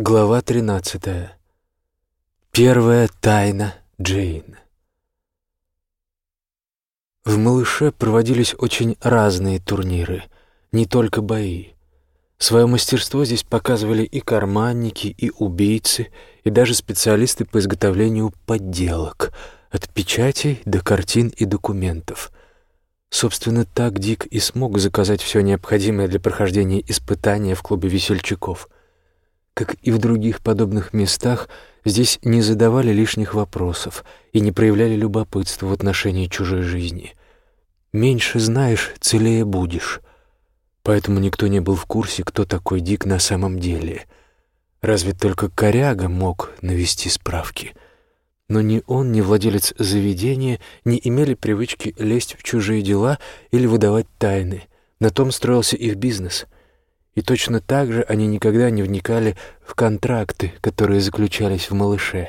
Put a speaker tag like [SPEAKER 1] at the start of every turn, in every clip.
[SPEAKER 1] Глава 13. Первая тайна Джейн. В «Малыше» проводились очень разные турниры, не только бои. Свое мастерство здесь показывали и карманники, и убийцы, и даже специалисты по изготовлению подделок, от печатей до картин и документов. Собственно, так Дик и смог заказать все необходимое для прохождения испытания в клубе весельчаков — как и в других подобных местах, здесь не задавали лишних вопросов и не проявляли любопытства в отношении чужой жизни. Меньше знаешь, целее будешь. Поэтому никто не был в курсе, кто такой Дик на самом деле. Разве только коряга мог навести справки. Но ни он, ни владелец заведения не имели привычки лезть в чужие дела или выдавать тайны. На том строился их бизнес — и точно так же они никогда не вникали в контракты, которые заключались в «Малыше».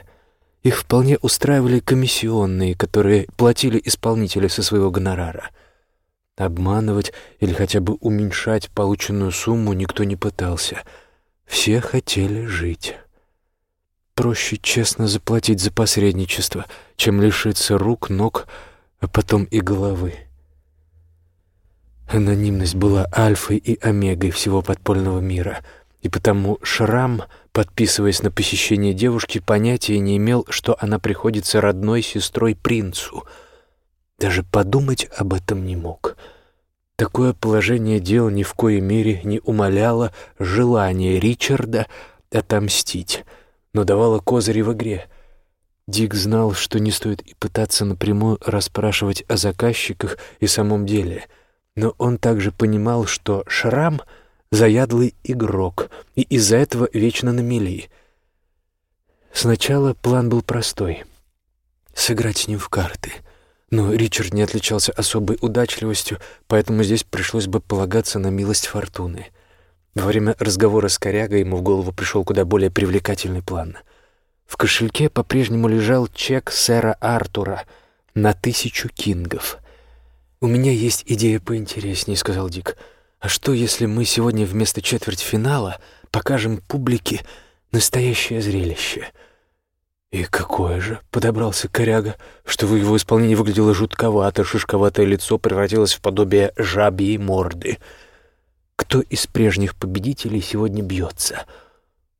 [SPEAKER 1] Их вполне устраивали комиссионные, которые платили исполнителю со своего гонорара. Обманывать или хотя бы уменьшать полученную сумму никто не пытался. Все хотели жить. Проще честно заплатить за посредничество, чем лишиться рук, ног, а потом и головы. Анонимность была альфой и омегой всего подпольного мира, и потому Шрам, подписываясь на посещение девушки, понятия не имел, что она приходится родной сестрой принцу. Даже подумать об этом не мог. Такое положение дел ни в коей мере не умаляло желание Ричарда отомстить, но давало козыри в игре — Дик знал, что не стоит и пытаться напрямую расспрашивать о заказчиках и самом деле — но он также понимал, что Шрам — заядлый игрок, и из-за этого вечно на мели. Сначала план был простой — сыграть с ним в карты. Но Ричард не отличался особой удачливостью, поэтому здесь пришлось бы полагаться на милость фортуны. Во время разговора с корягой ему в голову пришел куда более привлекательный план. В кошельке по-прежнему лежал чек сэра Артура на тысячу кингов — «У меня есть идея поинтереснее», — сказал Дик. «А что, если мы сегодня вместо четвертьфинала покажем публике настоящее зрелище?» «И какое же?» — подобрался коряга, что в его исполнении выглядело жутковато, шишковатое лицо превратилось в подобие жабьей морды. «Кто из прежних победителей сегодня бьется?»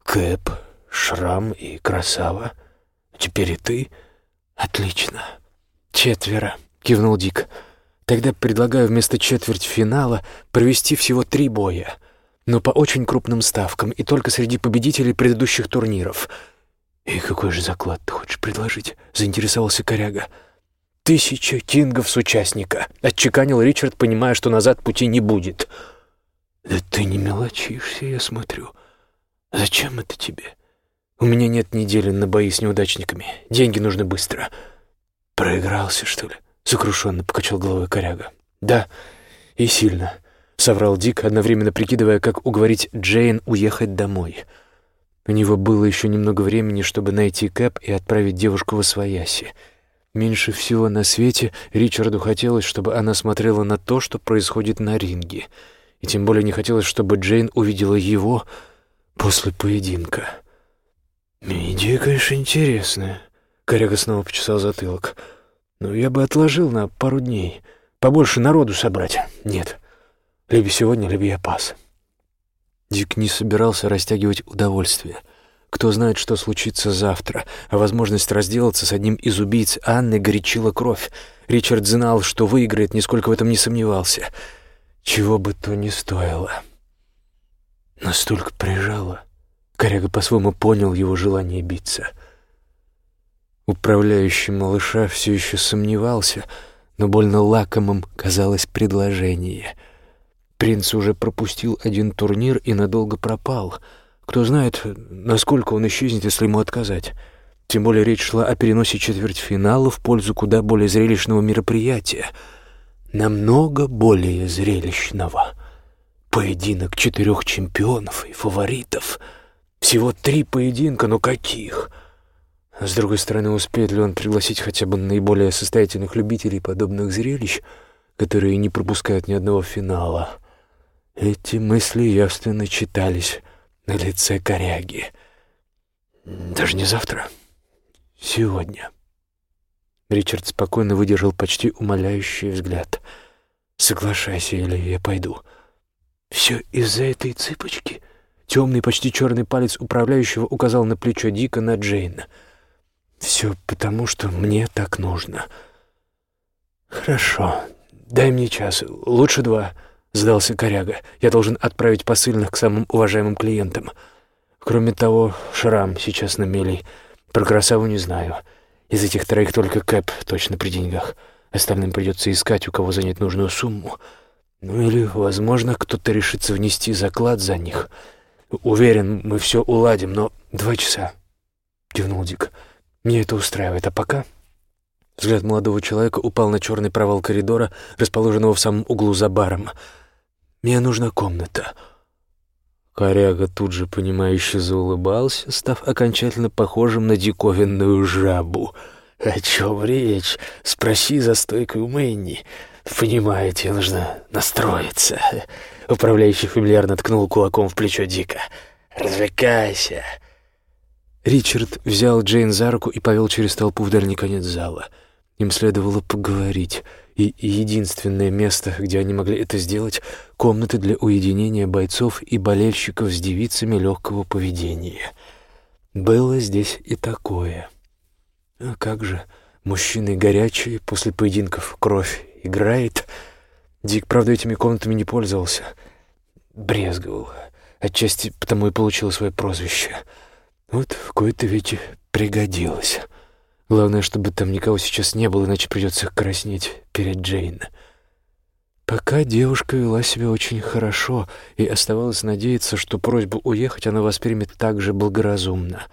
[SPEAKER 1] «Кэп, Шрам и Красава. Теперь и ты?» «Отлично. Четверо», — кивнул Дик. «Дик». Тогда предлагаю вместо четвертьфинала провести всего три боя, но по очень крупным ставкам и только среди победителей предыдущих турниров. «И какой же заклад ты хочешь предложить?» — заинтересовался коряга. «Тысяча кингов с участника», — отчеканил Ричард, понимая, что назад пути не будет. «Да ты не мелочишься, я смотрю. Зачем это тебе?» «У меня нет недели на бои с неудачниками. Деньги нужны быстро». «Проигрался, что ли?» Сокрушенно покачал головой коряга. «Да, и сильно», — соврал Дик, одновременно прикидывая, как уговорить Джейн уехать домой. У него было еще немного времени, чтобы найти Кэп и отправить девушку во свояси. Меньше всего на свете Ричарду хотелось, чтобы она смотрела на то, что происходит на ринге. И тем более не хотелось, чтобы Джейн увидела его после поединка. «Идея, конечно, интересная», — коряга снова почесал затылок. Ну, я бы отложил на пару дней. Побольше народу собрать. Нет. Либо сегодня, либо я пас. Дик не собирался растягивать удовольствие. Кто знает, что случится завтра, а возможность разделаться с одним из убийц Анны горячила кровь. Ричард знал, что выиграет, нисколько в этом не сомневался. Чего бы то ни стоило. Настолько прижало. Коряга по-своему понял его желание биться — Управляющий малыша все еще сомневался, но больно лакомым казалось предложение. Принц уже пропустил один турнир и надолго пропал. Кто знает, насколько он исчезнет, если ему отказать. Тем более речь шла о переносе четвертьфинала в пользу куда более зрелищного мероприятия. Намного более зрелищного. Поединок четырех чемпионов и фаворитов. Всего три поединка, но каких? — а с другой стороны, успеет ли он пригласить хотя бы наиболее состоятельных любителей подобных зрелищ, которые не пропускают ни одного финала? Эти мысли явственно читались на лице коряги. Даже не завтра. Сегодня. Ричард спокойно выдержал почти умоляющий взгляд. «Соглашайся, или я пойду». «Все из-за этой цыпочки?» Темный, почти черный палец управляющего указал на плечо Дика на Джейна. «Все потому, что мне так нужно». «Хорошо. Дай мне час. Лучше два», — сдался коряга. «Я должен отправить посыльных к самым уважаемым клиентам. Кроме того, шрам сейчас на мели. Про красаву не знаю. Из этих троих только Кэп точно при деньгах. Остальным придется искать, у кого занять нужную сумму. Ну или, возможно, кто-то решится внести заклад за них». Уверен, мы все уладим, но два часа. Кивнул Дик. Мне это устраивает, а пока... Взгляд молодого человека упал на черный провал коридора, расположенного в самом углу за баром. «Мне нужна комната». Коряга тут же понимающе заулыбался, став окончательно похожим на диковинную жабу. «О чем речь? Спроси за стойкой у Мэнни. Понимаете, нужно настроиться». Управляющий фамильярно ткнул кулаком в плечо Дика. «Развлекайся!» Ричард взял Джейн за руку и повел через толпу в дальний конец зала. Им следовало поговорить, и единственное место, где они могли это сделать — комнаты для уединения бойцов и болельщиков с девицами легкого поведения. Было здесь и такое. А как же, мужчины горячие, после поединков кровь играет — Дик, правда, этими комнатами не пользовался. Брезговал. Отчасти потому и получил свое прозвище. Вот в кои-то веки пригодилось. Главное, чтобы там никого сейчас не было, иначе придется краснеть перед Джейн. Пока девушка вела себя очень хорошо, и оставалось надеяться, что просьбу уехать она воспримет так же благоразумно.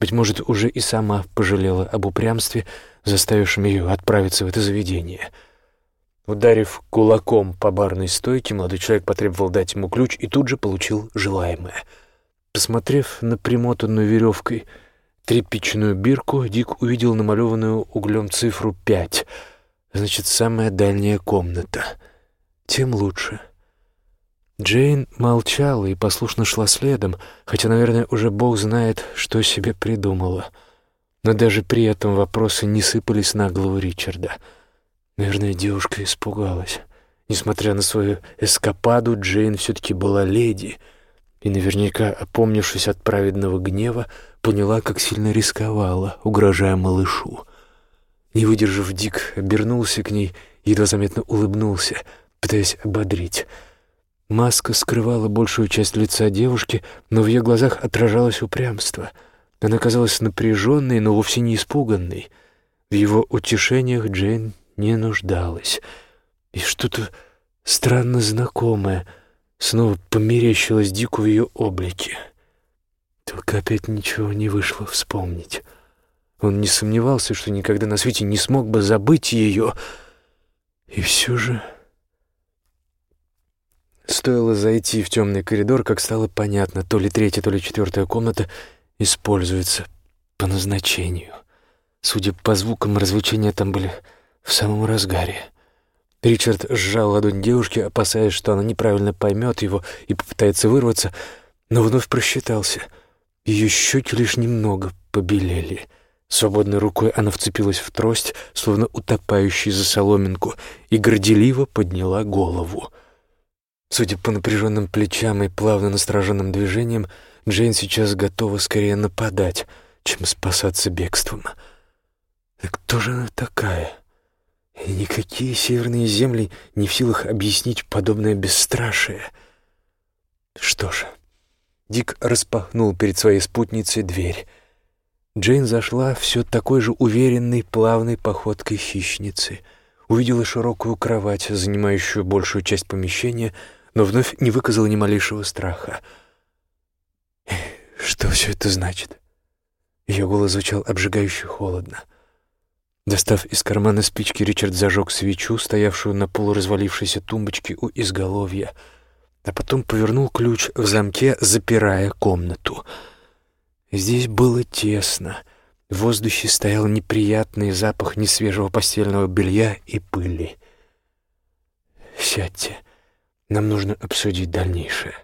[SPEAKER 1] Быть может, уже и сама пожалела об упрямстве, заставившем ее отправиться в это заведение — Ударив кулаком по барной стойке, молодой человек потребовал дать ему ключ и тут же получил желаемое. Посмотрев на примотанную веревкой тряпичную бирку, Дик увидел намалеванную углем цифру пять. Значит, самая дальняя комната. Тем лучше. Джейн молчала и послушно шла следом, хотя, наверное, уже Бог знает, что себе придумала. Но даже при этом вопросы не сыпались на голову Ричарда — Наверное, девушка испугалась. Несмотря на свою эскападу, Джейн все-таки была леди, и наверняка, опомнившись от праведного гнева, поняла, как сильно рисковала, угрожая малышу. Не выдержав, Дик обернулся к ней, едва заметно улыбнулся, пытаясь ободрить. Маска скрывала большую часть лица девушки, но в ее глазах отражалось упрямство. Она казалась напряженной, но вовсе не испуганной. В его утешениях Джейн не нуждалась. И что-то странно знакомое снова померещилось Дику в ее облике. Только опять ничего не вышло вспомнить. Он не сомневался, что никогда на свете не смог бы забыть ее. И все же... Стоило зайти в темный коридор, как стало понятно, то ли третья, то ли четвертая комната используется по назначению. Судя по звукам, развлечения там были в самом разгаре. Ричард сжал ладонь девушки, опасаясь, что она неправильно поймет его и попытается вырваться, но вновь просчитался. Ее щеки лишь немного побелели. Свободной рукой она вцепилась в трость, словно утопающий за соломинку, и горделиво подняла голову. Судя по напряженным плечам и плавно настороженным движениям, Джейн сейчас готова скорее нападать, чем спасаться бегством. Да кто же она такая? Никакие северные земли не в силах объяснить подобное бесстрашие. Что ж, Дик распахнул перед своей спутницей дверь. Джейн зашла все такой же уверенной, плавной походкой хищницы. Увидела широкую кровать, занимающую большую часть помещения, но вновь не выказала ни малейшего страха. «Что все это значит?» Ее голос звучал обжигающе холодно. Достав из кармана спички, Ричард зажег свечу, стоявшую на полуразвалившейся тумбочке у изголовья, а потом повернул ключ в замке, запирая комнату. Здесь было тесно. В воздухе стоял неприятный запах несвежего постельного белья и пыли. «Сядьте. Нам нужно обсудить дальнейшее».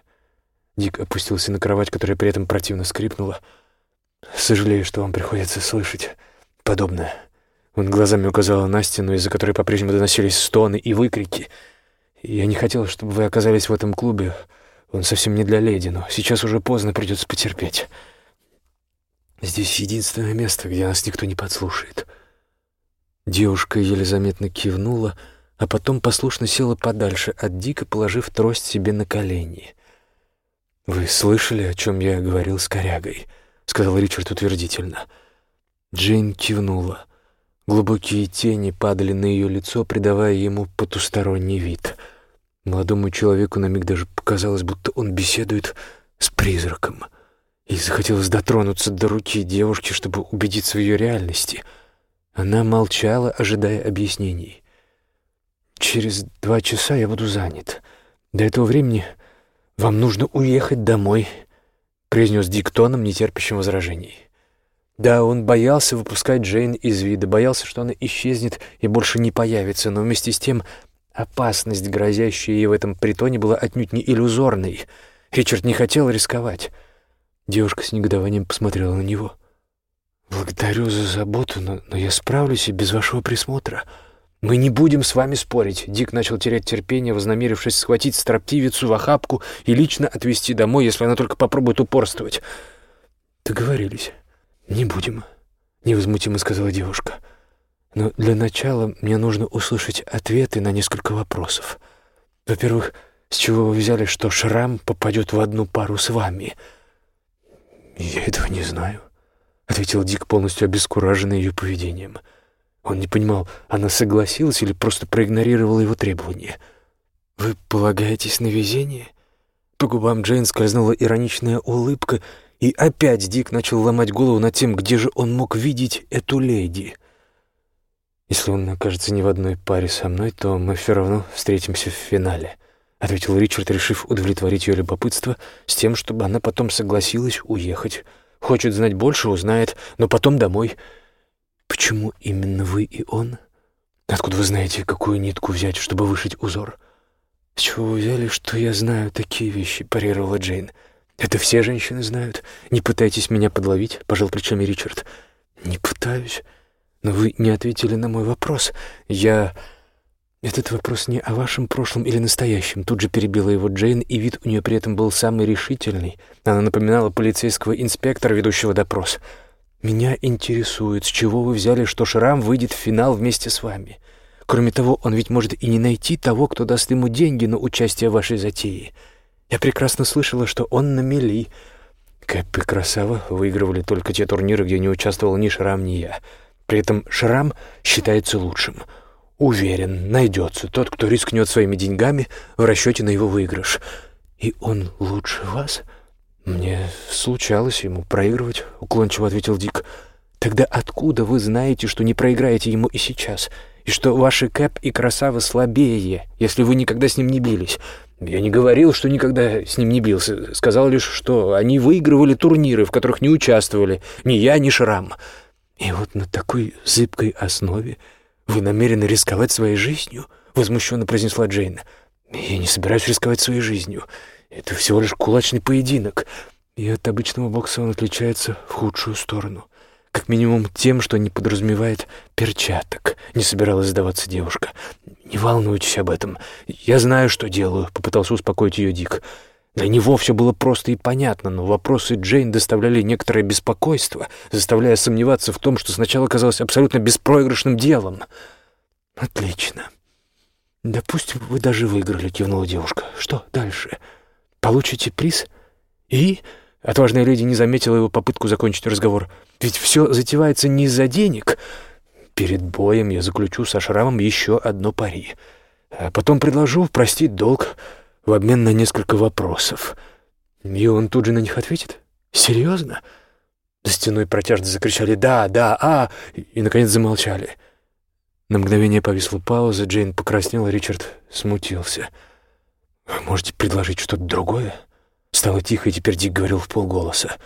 [SPEAKER 1] Дик опустился на кровать, которая при этом противно скрипнула. Сожалею, что вам приходится слышать подобное. Он глазами указал на стену, из-за которой по-прежнему доносились стоны и выкрики. Я не хотел, чтобы вы оказались в этом клубе. Он совсем не для леди, но сейчас уже поздно, придется потерпеть. Здесь единственное место, где нас никто не подслушает. Девушка еле заметно кивнула, а потом послушно села подальше от Дика, положив трость себе на колени. «Вы слышали, о чем я говорил с корягой?» — сказал Ричард утвердительно. Джейн кивнула. Глубокие тени падали на ее лицо, придавая ему потусторонний вид. Молодому человеку на миг даже показалось, будто он беседует с призраком. И захотелось дотронуться до руки девушки, чтобы убедиться в ее реальности. Она молчала, ожидая объяснений. «Через два часа я буду занят. До этого времени вам нужно уехать домой», — произнес Дик тоном, нетерпящим возражений. Да, он боялся выпускать Джейн из вида, боялся, что она исчезнет и больше не появится, но вместе с тем опасность, грозящая ей в этом притоне, была отнюдь не иллюзорной. Ричард не хотел рисковать. Девушка с негодованием посмотрела на него. «Благодарю за заботу, но, но я справлюсь и без вашего присмотра. Мы не будем с вами спорить». Дик начал терять терпение, вознамерившись схватить строптивицу в охапку и лично отвезти домой, если она только попробует упорствовать. «Договорились». «Не будем», — невозмутимо сказала девушка. «Но для начала мне нужно услышать ответы на несколько вопросов. Во-первых, с чего вы взяли, что шрам попадет в одну пару с вами?» «Я этого не знаю», — ответил Дик, полностью обескураженный ее поведением. Он не понимал, она согласилась или просто проигнорировала его требования. «Вы полагаетесь на везение?» По губам Джейн скользнула ироничная улыбка — и опять Дик начал ломать голову над тем, где же он мог видеть эту леди. «Если он окажется не в одной паре со мной, то мы все равно встретимся в финале», — ответил Ричард, решив удовлетворить ее любопытство с тем, чтобы она потом согласилась уехать. «Хочет знать больше, узнает, но потом домой». «Почему именно вы и он? Откуда вы знаете, какую нитку взять, чтобы вышить узор?» «С чего вы взяли, что я знаю такие вещи?» — парировала Джейн. «Это все женщины знают. Не пытайтесь меня подловить», — пожал плечами Ричард. «Не пытаюсь. Но вы не ответили на мой вопрос. Я...» «Этот вопрос не о вашем прошлом или настоящем», — тут же перебила его Джейн, и вид у нее при этом был самый решительный. Она напоминала полицейского инспектора, ведущего допрос. «Меня интересует, с чего вы взяли, что Шрам выйдет в финал вместе с вами. Кроме того, он ведь может и не найти того, кто даст ему деньги на участие в вашей затее». Я прекрасно слышала, что он на мели. Кэп и Красава выигрывали только те турниры, где не участвовал ни Шрам, ни я. При этом Шрам считается лучшим. Уверен, найдется тот, кто рискнет своими деньгами в расчете на его выигрыш. И он лучше вас? Мне случалось ему проигрывать, уклончиво ответил Дик. Тогда откуда вы знаете, что не проиграете ему и сейчас? И что ваши Кэп и Красава слабее, если вы никогда с ним не бились? Я не говорил, что никогда с ним не бился. Сказал лишь, что они выигрывали турниры, в которых не участвовали ни я, ни Шрам. И вот на такой зыбкой основе вы намерены рисковать своей жизнью? Возмущенно произнесла Джейн. Я не собираюсь рисковать своей жизнью. Это всего лишь кулачный поединок. И от обычного бокса он отличается в худшую сторону. Как минимум тем, что не подразумевает перчаток. Не собиралась сдаваться девушка. «Не волнуйтесь об этом. Я знаю, что делаю», — попытался успокоить ее Дик. Для него все было просто и понятно, но вопросы Джейн доставляли некоторое беспокойство, заставляя сомневаться в том, что сначала казалось абсолютно беспроигрышным делом. «Отлично. Допустим, вы даже выиграли», — кивнула девушка. «Что дальше? Получите приз? И...» Отважная леди не заметила его попытку закончить разговор. «Ведь все затевается не из-за денег. Перед боем я заключу со Шрамом еще одно пари. А потом предложу простить долг в обмен на несколько вопросов. И он тут же на них ответит? Серьезно?» За стеной протяжно закричали «Да, да, а!» и, наконец, замолчали. На мгновение повисла пауза, Джейн покраснела, Ричард смутился. «Вы можете предложить что-то другое?» Стало тихо, и теперь Дик говорил в полголоса.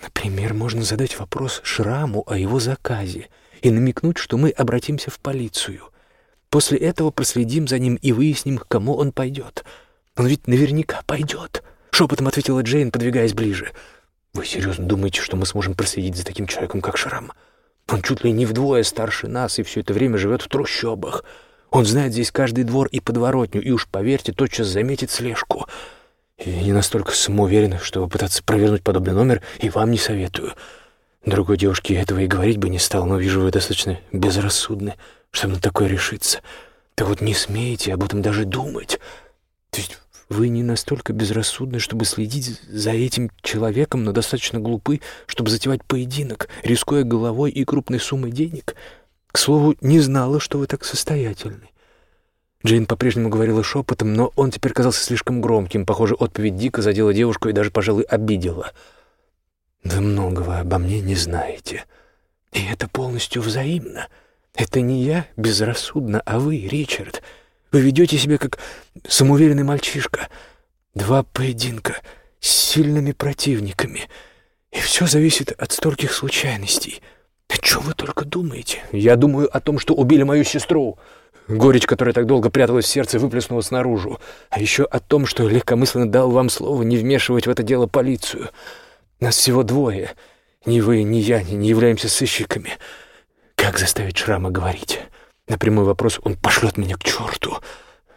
[SPEAKER 1] Например, можно задать вопрос Шраму о его заказе и намекнуть, что мы обратимся в полицию. После этого проследим за ним и выясним, к кому он пойдет. Он ведь наверняка пойдет, — шепотом ответила Джейн, подвигаясь ближе. Вы серьезно думаете, что мы сможем проследить за таким человеком, как Шрам? Он чуть ли не вдвое старше нас и все это время живет в трущобах. Он знает здесь каждый двор и подворотню, и уж, поверьте, тотчас заметит слежку. Я не настолько самоуверен, чтобы пытаться провернуть подобный номер, и вам не советую. Другой девушке этого и говорить бы не стал, но вижу, вы достаточно безрассудны, чтобы на такое решиться. Да вот не смеете об этом даже думать. То есть вы не настолько безрассудны, чтобы следить за этим человеком, но достаточно глупы, чтобы затевать поединок, рискуя головой и крупной суммой денег. К слову, не знала, что вы так состоятельны. Джейн по-прежнему говорила шепотом, но он теперь казался слишком громким. Похоже, отповедь дико задела девушку и даже, пожалуй, обидела. «Вы многого обо мне не знаете. И это полностью взаимно. Это не я безрассудно, а вы, Ричард. Вы ведете себя как самоуверенный мальчишка. Два поединка с сильными противниками. И все зависит от стольких случайностей. О чем вы только думаете? Я думаю о том, что убили мою сестру». Горечь, которая так долго пряталась в сердце, выплеснулась наружу. А еще о том, что легкомысленно дал вам слово не вмешивать в это дело полицию. Нас всего двое. Ни вы, ни я не являемся сыщиками. Как заставить Шрама говорить? На прямой вопрос он пошлет меня к черту.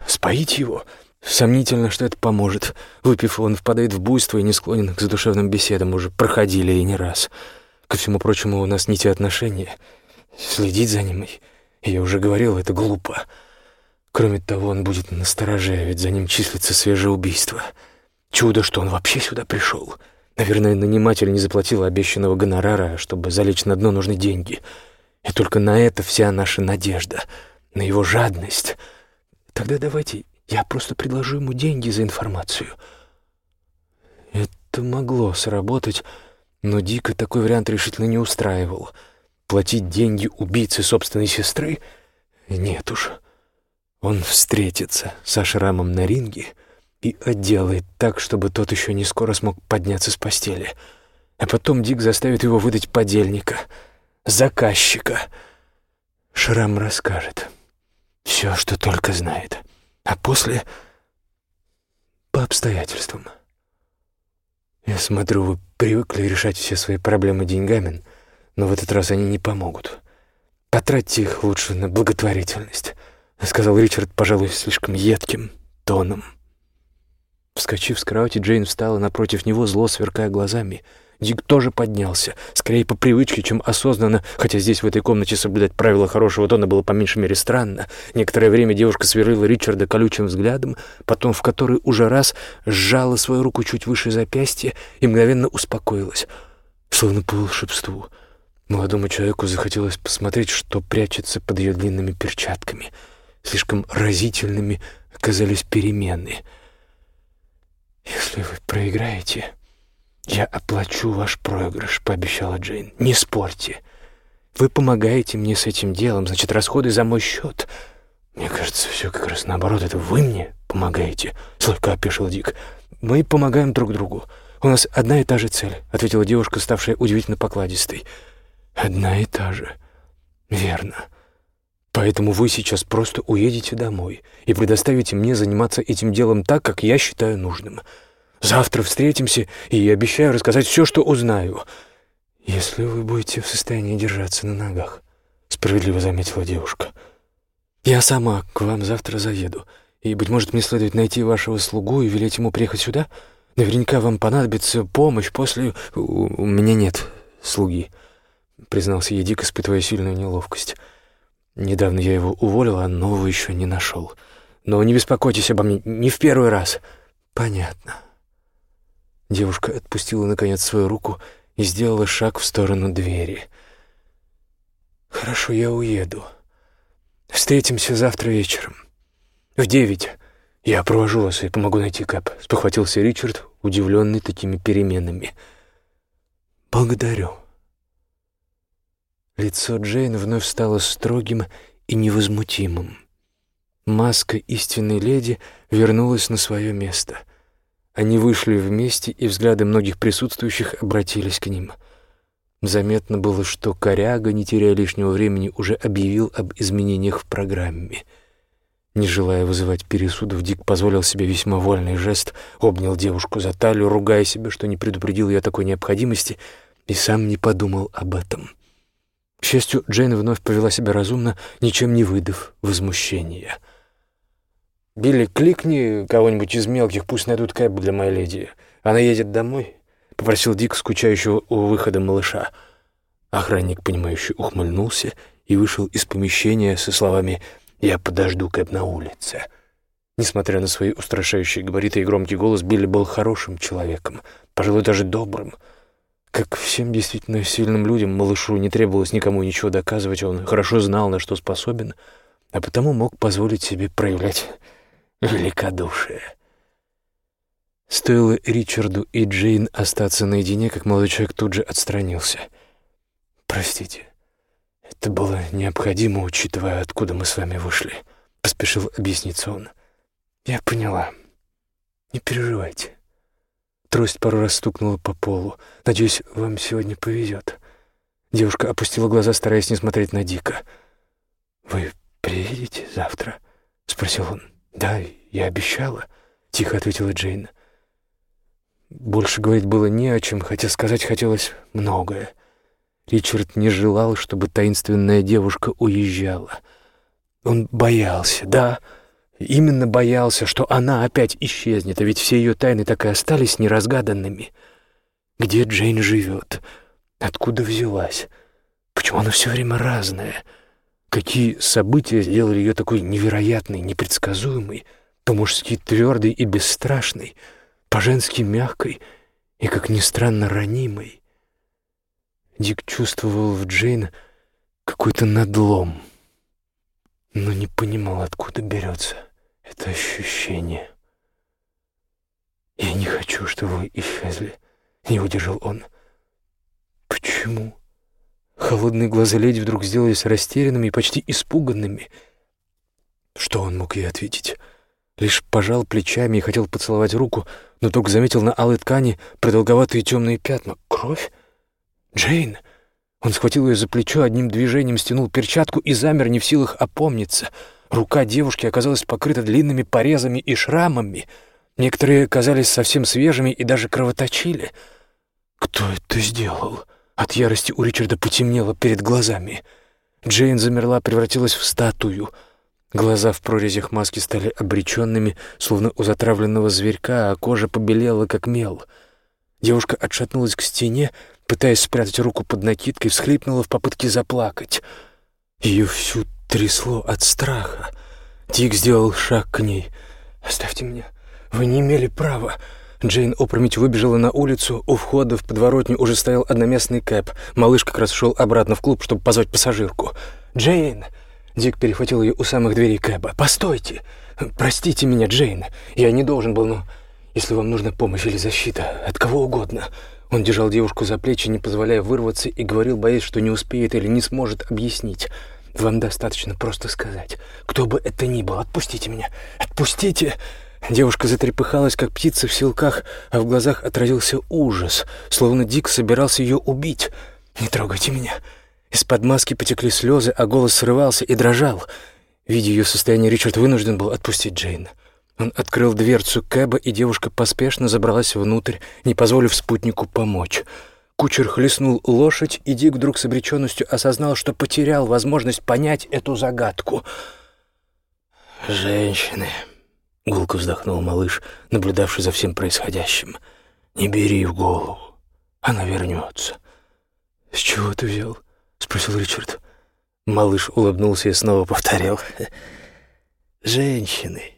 [SPEAKER 1] Споить его? Сомнительно, что это поможет. Выпив, он впадает в буйство и не склонен к задушевным беседам. Уже проходили и не раз. Ко всему прочему, у нас не те отношения. Следить за ним я уже говорил, это глупо. Кроме того, он будет настороже, ведь за ним числится свежее убийство. Чудо, что он вообще сюда пришел. Наверное, наниматель не заплатил обещанного гонорара, чтобы залечь на дно нужны деньги. И только на это вся наша надежда, на его жадность. Тогда давайте я просто предложу ему деньги за информацию. Это могло сработать, но Дика такой вариант решительно не устраивал — Платить деньги убийце собственной сестры? Нет уж. Он встретится со шрамом на ринге и отделает так, чтобы тот еще не скоро смог подняться с постели. А потом Дик заставит его выдать подельника, заказчика. Шрам расскажет все, что только знает. А после — по обстоятельствам. Я смотрю, вы привыкли решать все свои проблемы деньгами — но в этот раз они не помогут. Потратьте их лучше на благотворительность», — сказал Ричард, пожалуй, слишком едким тоном. Вскочив с кровати, Джейн встала напротив него, зло сверкая глазами. Дик тоже поднялся, скорее по привычке, чем осознанно, хотя здесь, в этой комнате, соблюдать правила хорошего тона было по меньшей мере странно. Некоторое время девушка сверлила Ричарда колючим взглядом, потом в который уже раз сжала свою руку чуть выше запястья и мгновенно успокоилась, словно по волшебству — Молодому человеку захотелось посмотреть, что прячется под ее длинными перчатками. Слишком разительными оказались перемены. «Если вы проиграете, я оплачу ваш проигрыш», — пообещала Джейн. «Не спорьте. Вы помогаете мне с этим делом, значит, расходы за мой счет». «Мне кажется, все как раз наоборот. Это вы мне помогаете», — слегка опешил Дик. «Мы помогаем друг другу. У нас одна и та же цель», — ответила девушка, ставшая удивительно покладистой. Одна и та же. Верно. Поэтому вы сейчас просто уедете домой и предоставите мне заниматься этим делом так, как я считаю нужным. Завтра встретимся, и я обещаю рассказать все, что узнаю. Если вы будете в состоянии держаться на ногах, справедливо заметила девушка. Я сама к вам завтра заеду, и, быть может, мне следует найти вашего слугу и велеть ему приехать сюда? Наверняка вам понадобится помощь после... У меня нет слуги. — признался Едик, испытывая сильную неловкость. «Недавно я его уволил, а нового еще не нашел. Но не беспокойтесь обо мне, не в первый раз». «Понятно». Девушка отпустила, наконец, свою руку и сделала шаг в сторону двери. «Хорошо, я уеду. Встретимся завтра вечером. В девять. Я провожу вас и помогу найти Кэп», — спохватился Ричард, удивленный такими переменами. «Благодарю». Лицо Джейн вновь стало строгим и невозмутимым. Маска истинной леди вернулась на свое место. Они вышли вместе, и взгляды многих присутствующих обратились к ним. Заметно было, что коряга, не теряя лишнего времени, уже объявил об изменениях в программе. Не желая вызывать пересудов, Дик позволил себе весьма вольный жест, обнял девушку за талию, ругая себя, что не предупредил ее о такой необходимости, и сам не подумал об этом. К счастью, Джейн вновь повела себя разумно, ничем не выдав возмущения. «Билли, кликни кого-нибудь из мелких, пусть найдут кэб для моей леди. Она едет домой?» — попросил Дик, скучающего у выхода малыша. Охранник, понимающий, ухмыльнулся и вышел из помещения со словами «Я подожду Кэп на улице». Несмотря на свои устрашающие габариты и громкий голос, Билли был хорошим человеком, пожалуй, даже добрым. Как всем действительно сильным людям, малышу не требовалось никому ничего доказывать, он хорошо знал, на что способен, а потому мог позволить себе проявлять великодушие. Стоило Ричарду и Джейн остаться наедине, как молодой человек тут же отстранился. «Простите, «Это было необходимо, учитывая, откуда мы с вами вышли», — поспешил объясниться он. «Я поняла. Не переживайте». Трость пару раз стукнула по полу. «Надеюсь, вам сегодня повезет». Девушка опустила глаза, стараясь не смотреть на Дика. «Вы приедете завтра?» — спросил он. «Да, я обещала», — тихо ответила Джейн. Больше говорить было не о чем, хотя сказать хотелось многое. Ричард не желал, чтобы таинственная девушка уезжала. Он боялся, да, именно боялся, что она опять исчезнет, а ведь все ее тайны так и остались неразгаданными. Где Джейн живет? Откуда взялась? Почему она все время разная? Какие события сделали ее такой невероятной, непредсказуемой, по-мужски твердой и бесстрашной, по-женски мягкой и, как ни странно, ранимой? Дик чувствовал в Джейн какой-то надлом, но не понимал, откуда берется это ощущение. «Я не хочу, чтобы вы исчезли», — не удержал он. «Почему?» Холодные глаза леди вдруг сделались растерянными и почти испуганными. Что он мог ей ответить? Лишь пожал плечами и хотел поцеловать руку, но только заметил на алой ткани продолговатые темные пятна. «Кровь?» «Джейн!» Он схватил ее за плечо, одним движением стянул перчатку и замер, не в силах опомниться. Рука девушки оказалась покрыта длинными порезами и шрамами. Некоторые казались совсем свежими и даже кровоточили. «Кто это сделал?» От ярости у Ричарда потемнело перед глазами. Джейн замерла, превратилась в статую. Глаза в прорезях маски стали обреченными, словно у затравленного зверька, а кожа побелела, как мел. Девушка отшатнулась к стене, пытаясь спрятать руку под накидкой, всхлипнула в попытке заплакать. Ее всю трясло от страха. Дик сделал шаг к ней. «Оставьте меня. Вы не имели права». Джейн опрометью выбежала на улицу. У входа в подворотню уже стоял одноместный кэп. Малыш как раз шел обратно в клуб, чтобы позвать пассажирку. «Джейн!» Дик перехватил ее у самых дверей кэба. «Постойте! Простите меня, Джейн. Я не должен был, но... Если вам нужна помощь или защита, от кого угодно, он держал девушку за плечи, не позволяя вырваться, и говорил, боясь, что не успеет или не сможет объяснить. «Вам достаточно просто сказать. Кто бы это ни был, отпустите меня! Отпустите!» Девушка затрепыхалась, как птица в силках, а в глазах отразился ужас, словно Дик собирался ее убить. «Не трогайте меня!» Из-под маски потекли слезы, а голос срывался и дрожал. Видя ее состояние, Ричард вынужден был отпустить Джейн. Он открыл дверцу Кэба, и девушка поспешно забралась внутрь, не позволив спутнику помочь. Кучер хлестнул лошадь, и Дик вдруг с обреченностью осознал, что потерял возможность понять эту загадку.
[SPEAKER 2] «Женщины», — гулко вздохнул малыш, наблюдавший за всем происходящим, — «не бери в голову, она вернется».
[SPEAKER 1] «С чего ты взял?» — спросил Ричард.
[SPEAKER 2] Малыш улыбнулся и снова повторил. «Женщины».